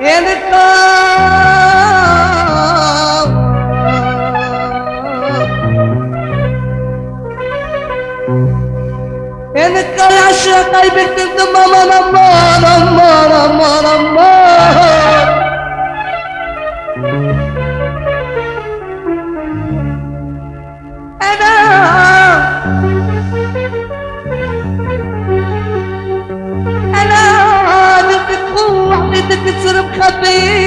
எனக்கு ஆசை கைவிட்டு மாமா நம்ம நம்ம நம்ம أنا بدك تروح بدك تصير مخبي